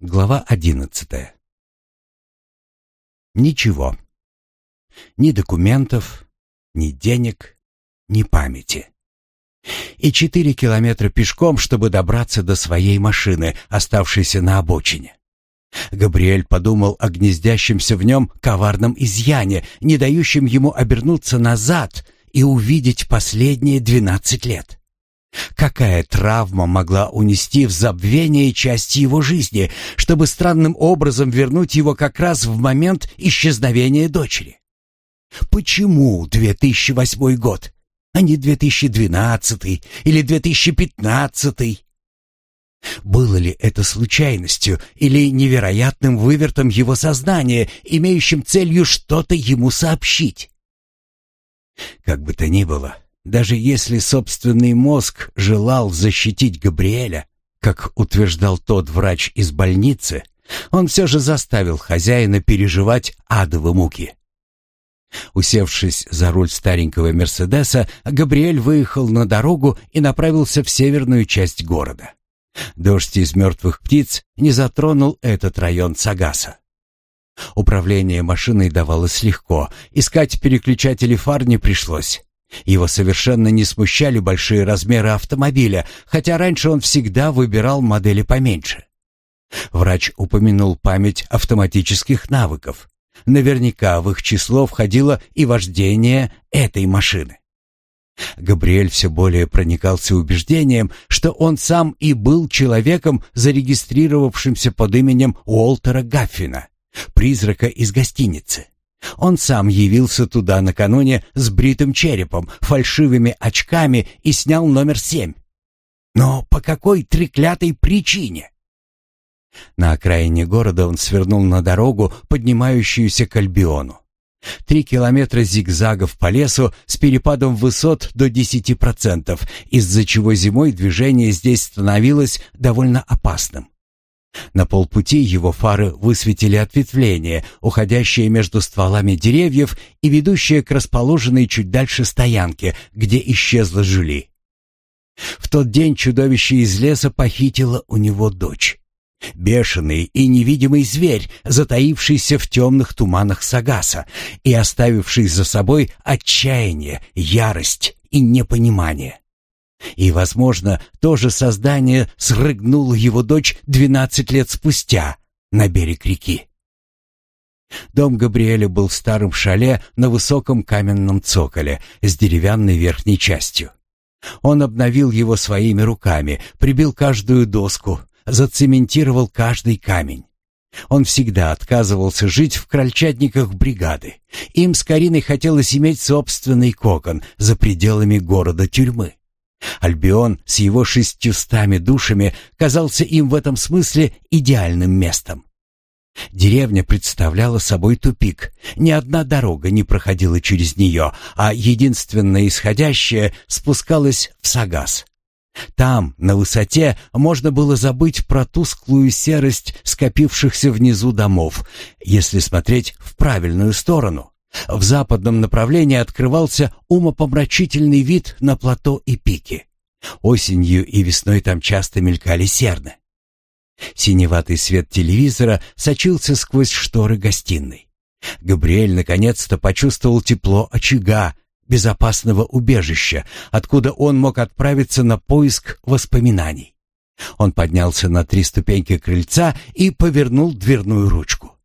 Глава одиннадцатая. Ничего. Ни документов, ни денег, ни памяти. И четыре километра пешком, чтобы добраться до своей машины, оставшейся на обочине. Габриэль подумал о гнездящемся в нем коварном изъяне, не дающем ему обернуться назад и увидеть последние двенадцать лет. Какая травма могла унести в забвение часть его жизни, чтобы странным образом вернуть его как раз в момент исчезновения дочери? Почему 2008 год, а не 2012 или 2015? Было ли это случайностью или невероятным вывертом его сознания, имеющим целью что-то ему сообщить? Как бы то ни было, даже если собственный мозг желал защитить Габриэля, как утверждал тот врач из больницы, он все же заставил хозяина переживать адовы муки. Усевшись за руль старенького «Мерседеса», Габриэль выехал на дорогу и направился в северную часть города. Дождь из мертвых птиц не затронул этот район Сагаса. Управление машиной давалось легко, искать переключатели фар не пришлось. Его совершенно не смущали большие размеры автомобиля, хотя раньше он всегда выбирал модели поменьше. Врач упомянул память автоматических навыков. Наверняка в их число входило и вождение этой машины. Габриэль все более проникался убеждением, что он сам и был человеком, зарегистрировавшимся под именем Уолтера Гаффина, призрака из гостиницы. Он сам явился туда накануне с бритым черепом, фальшивыми очками и снял номер семь. Но по какой треклятой причине? На окраине города он свернул на дорогу, поднимающуюся к Альбиону. Три километра зигзагов по лесу с перепадом высот до 10%, из-за чего зимой движение здесь становилось довольно опасным. На полпути его фары высветили ответвление, уходящее между стволами деревьев и ведущее к расположенной чуть дальше стоянке, где исчезла жили. В тот день чудовище из леса похитило у него дочь. Бешеный и невидимый зверь, затаившийся в темных туманах Сагаса и оставивший за собой отчаяние, ярость и непонимание. И, возможно, то же создание срыгнуло его дочь 12 лет спустя на берег реки. Дом Габриэля был старым шале на высоком каменном цоколе с деревянной верхней частью. Он обновил его своими руками, прибил каждую доску, зацементировал каждый камень. Он всегда отказывался жить в крольчатниках бригады. Им с Кариной хотелось иметь собственный кокон за пределами города-тюрьмы. Альбион с его шестьюстами душами казался им в этом смысле идеальным местом. Деревня представляла собой тупик. Ни одна дорога не проходила через нее, а единственная исходящая спускалась в Сагас. Там, на высоте, можно было забыть про тусклую серость скопившихся внизу домов, если смотреть в правильную сторону, в западном направлении открывался умопомрачительный вид на плато и пики. Осенью и весной там часто мелькали серны. Синеватый свет телевизора сочился сквозь шторы гостиной. Габриэль наконец-то почувствовал тепло очага, безопасного убежища, откуда он мог отправиться на поиск воспоминаний. Он поднялся на три ступеньки крыльца и повернул дверную ручку.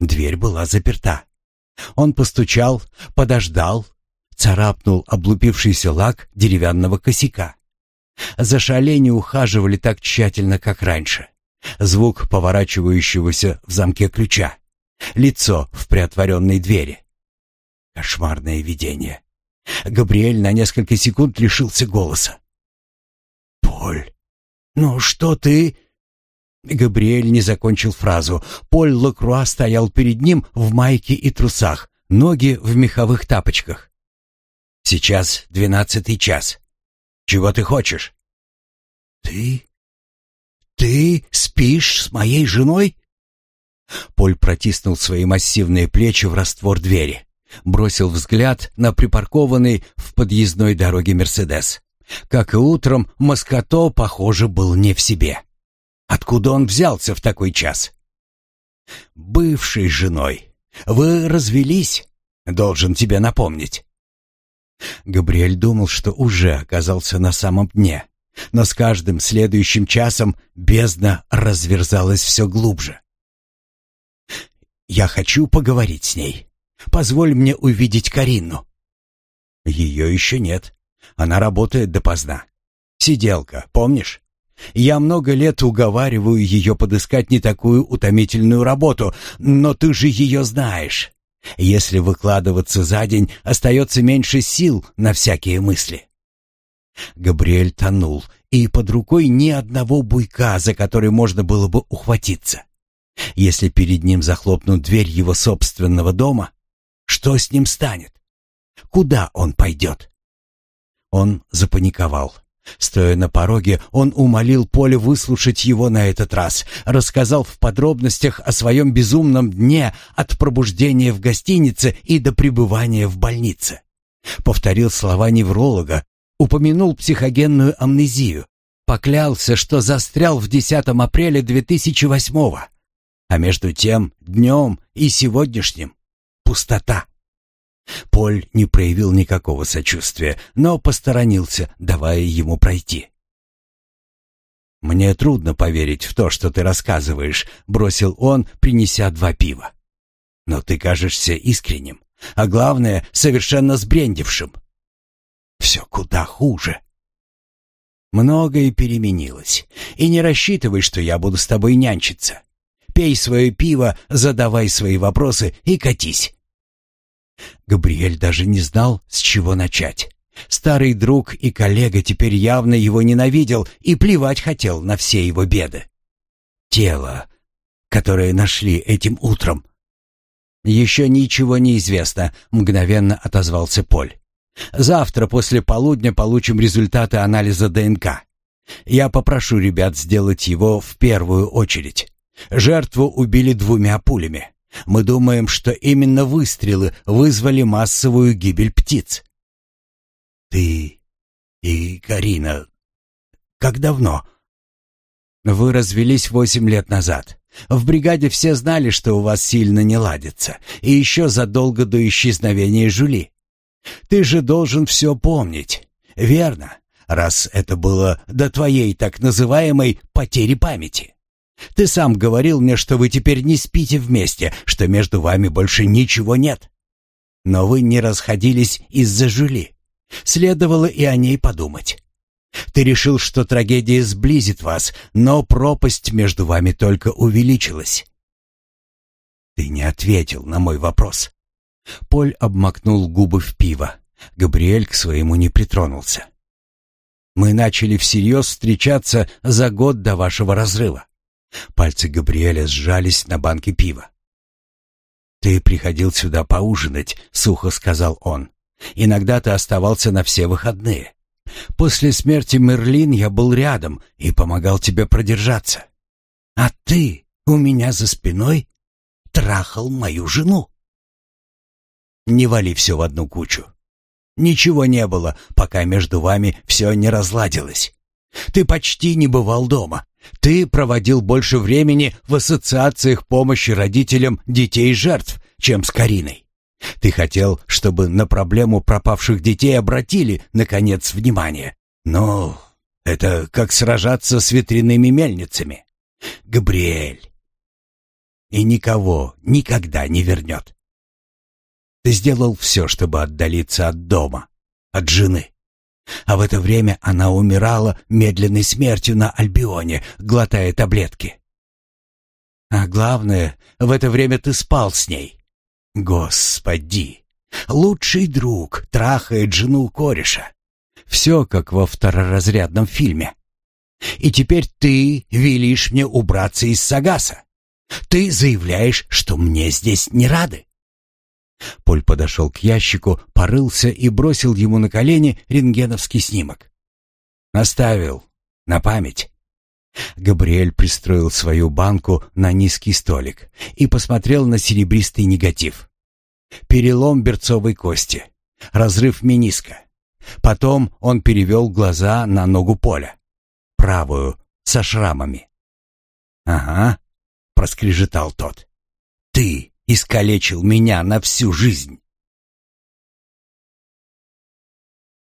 Дверь была заперта. Он постучал, подождал, царапнул облупившийся лак деревянного косяка. За шале не ухаживали так тщательно, как раньше. Звук поворачивающегося в замке ключа. Лицо в приотворенной двери. Кошмарное видение. Габриэль на несколько секунд лишился голоса. «Поль, ну что ты...» Габриэль не закончил фразу. Поль Лакруа стоял перед ним в майке и трусах, ноги в меховых тапочках. «Сейчас двенадцатый час. Чего ты хочешь?» «Ты? Ты спишь с моей женой?» Поль протиснул свои массивные плечи в раствор двери. Бросил взгляд на припаркованный в подъездной дороге «Мерседес». Как и утром, Маскато, похоже, был не в себе. Откуда он взялся в такой час? Бывшей женой. Вы развелись, должен тебе напомнить. Габриэль думал, что уже оказался на самом дне, но с каждым следующим часом бездна разверзалась все глубже. «Я хочу поговорить с ней. Позволь мне увидеть Карину». «Ее еще нет. Она работает допоздна. Сиделка, помнишь? Я много лет уговариваю ее подыскать не такую утомительную работу, но ты же ее знаешь. Если выкладываться за день, остается меньше сил на всякие мысли. Габриэль тонул, и под рукой ни одного буйка, за который можно было бы ухватиться. Если перед ним захлопнут дверь его собственного дома, что с ним станет? Куда он пойдет? Он запаниковал. Стоя на пороге, он умолил Поле выслушать его на этот раз, рассказал в подробностях о своем безумном дне от пробуждения в гостинице и до пребывания в больнице. Повторил слова невролога, упомянул психогенную амнезию, поклялся, что застрял в 10 апреля 2008 -го. А между тем, днем и сегодняшним — пустота. Поль не проявил никакого сочувствия, но посторонился, давая ему пройти. «Мне трудно поверить в то, что ты рассказываешь», — бросил он, принеся два пива. «Но ты кажешься искренним, а главное, совершенно сбрендившим». «Все куда хуже». «Многое переменилось, и не рассчитывай, что я буду с тобой нянчиться. Пей свое пиво, задавай свои вопросы и катись». Габриэль даже не знал, с чего начать. Старый друг и коллега теперь явно его ненавидел и плевать хотел на все его беды. Тело, которое нашли этим утром. «Еще ничего не известно», — мгновенно отозвался Поль. «Завтра после полудня получим результаты анализа ДНК. Я попрошу ребят сделать его в первую очередь. Жертву убили двумя пулями. Мы думаем, что именно выстрелы вызвали массовую гибель птиц. Ты и Карина как давно? Вы развелись восемь лет назад. В бригаде все знали, что у вас сильно не ладится, и еще задолго до исчезновения Жули. Ты же должен все помнить, верно? Раз это было до твоей так называемой потери памяти. Ты сам говорил мне, что вы теперь не спите вместе, что между вами больше ничего нет. Но вы не расходились из-за Жюли. Следовало и о ней подумать. Ты решил, что трагедия сблизит вас, но пропасть между вами только увеличилась. Ты не ответил на мой вопрос. Поль обмакнул губы в пиво. Габриэль к своему не притронулся. Мы начали всерьез встречаться за год до вашего разрыва. Пальцы Габриэля сжались на банке пива. «Ты приходил сюда поужинать», — сухо сказал он. «Иногда ты оставался на все выходные. После смерти Мерлин я был рядом и помогал тебе продержаться. А ты у меня за спиной трахал мою жену». «Не вали все в одну кучу. Ничего не было, пока между вами все не разладилось. Ты почти не бывал дома, ты проводил больше времени в ассоциациях помощи родителям детей жертв, чем с Кариной. Ты хотел, чтобы на проблему пропавших детей обратили, наконец, внимание. Но это как сражаться с ветряными мельницами. Габриэль. И никого никогда не вернет. Ты сделал все, чтобы отдалиться от дома, от жены. А в это время она умирала медленной смертью на Альбионе, глотая таблетки. А главное, в это время ты спал с ней. Господи! Лучший друг трахает жену кореша. Все как во второразрядном фильме. И теперь ты велишь мне убраться из Сагаса. Ты заявляешь, что мне здесь не рады. Поль подошел к ящику, порылся и бросил ему на колени рентгеновский снимок. «Оставил. На память». Габриэль пристроил свою банку на низкий столик и посмотрел на серебристый негатив. Перелом берцовой кости, разрыв мениска. Потом он перевел глаза на ногу Поля, правую, со шрамами. «Ага», — проскрежетал тот. «Ты!» искалечил меня на всю жизнь.